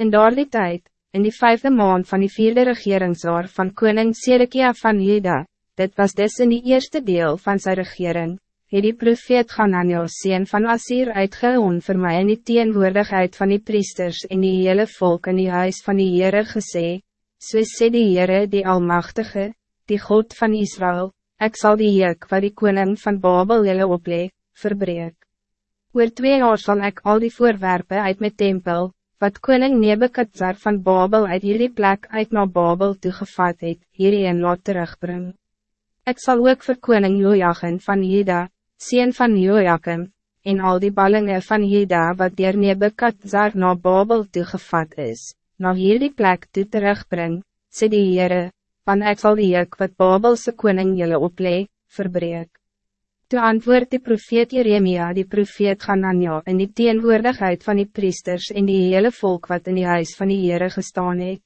In daardie tijd, in die vijfde maand van die vierde regeringsjaar van koning Sedekia van Juda, dit was dus in die eerste deel van zijn regering, het die profeet Ganania sien van Asir uitgehoon vir my in die teenwoordigheid van die priesters en die hele volk in die huis van die Heere gesê, so sê die Heere die Almachtige, die God van Israël, ik zal die juk wat die koning van Babel jylle oplee, verbreek. Oor twee jaar zal ik al die voorwerpen uit mijn tempel, wat koning Nebekadzar van Babel uit jullie plek uit naar Babel toegevat het, hierheen laat terugbring. Ik zal ook voor koning Joachim van Juda, sien van Joachim, en al die ballingen van Juda wat dier Nebekadzar naar Babel toegevat is, naar hierdie plek toe terugbring, sê die Heere, want ek sal die juk wat Babelse koning jullie oplee, verbreek. Toe antwoord die profeet Jeremia die profeet Ganania in die teenwoordigheid van die priesters en die hele volk wat in die huis van die Heere gestaan het.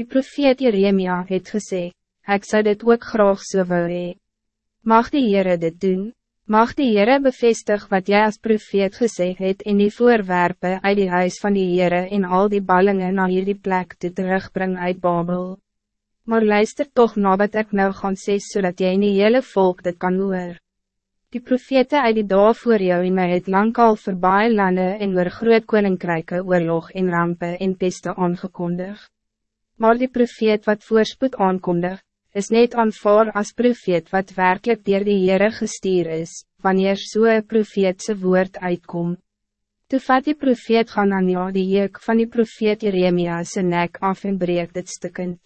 Die profeet Jeremia het gesê, ek zou dit ook graag so wil hee. Mag die Heere dit doen? Mag die Heere bevestig wat jij als profeet gesê het in die voorwerpen uit die huis van die Heere en al die ballingen naar hierdie plek te terugbring uit Babel. Maar luister toch na wat ek nou gaan sê, zodat jij in die hele volk dit kan hoor. Die profete uit die dag voor jou en my het lang al vir baie lande en oor groot koninkryke oorlog en rampe en peste aangekondig. Maar die profeet wat voorspoed aankondig, is net aanvaar als profeet wat werkelijk dier die Heere gestuur is, wanneer so'n profeetse woord uitkom. Toe vat die profeet gaan aan jou die jeuk van die profeet Jeremia sy nek af en breek dit stikkend.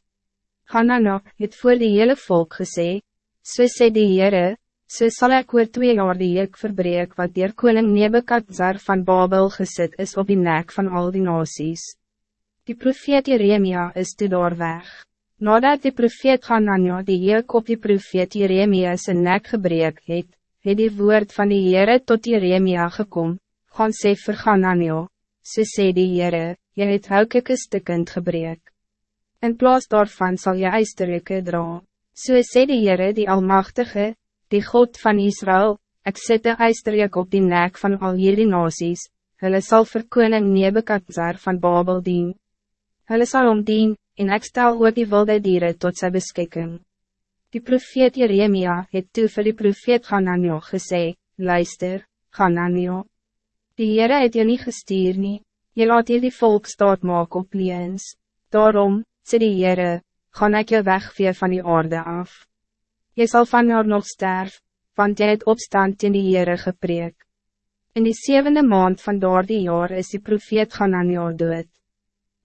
Jou, het voor die hele volk gesê, so sê die Heere, So sal ek oor twee jaar die juk verbreek wat dier koning Nebekadzar van Babel gezet is op die nek van al die nasies. Die profeet Jeremia is toe daar weg. Nadat die profeet Hanania die juk op die profeet Jeremia zijn nek gebreek het, het die woord van die Heere tot Jeremia gekom, gaan sê vir Hanania, so sê die Heere, jy het houkeke stikkend gebreek. In plaas daarvan zal je ijsterlijke dra, so sê die Heere die Almachtige, die God van Israël, ik zet de ijsterjek op die nek van al jullie nasies, hulle sal vir koning Nebekadzar van Babel dien. Hulle sal omdien, en ik stel ook die wilde dieren tot zijn beschikking. Die profeet Jeremia het toe vir die profeet Gananio gesê, luister, Gananio. Die Heere het je niet gestuur nie, je laat hier die volk staat maak op liens. Daarom, sê die Heere, gaan ek jou wegvee van die aarde af. Je zal van jou nog sterf, want jy het opstand in die Heere gepreek. In die zevende maand van door die jaar is die profeet gaan aan jou dood.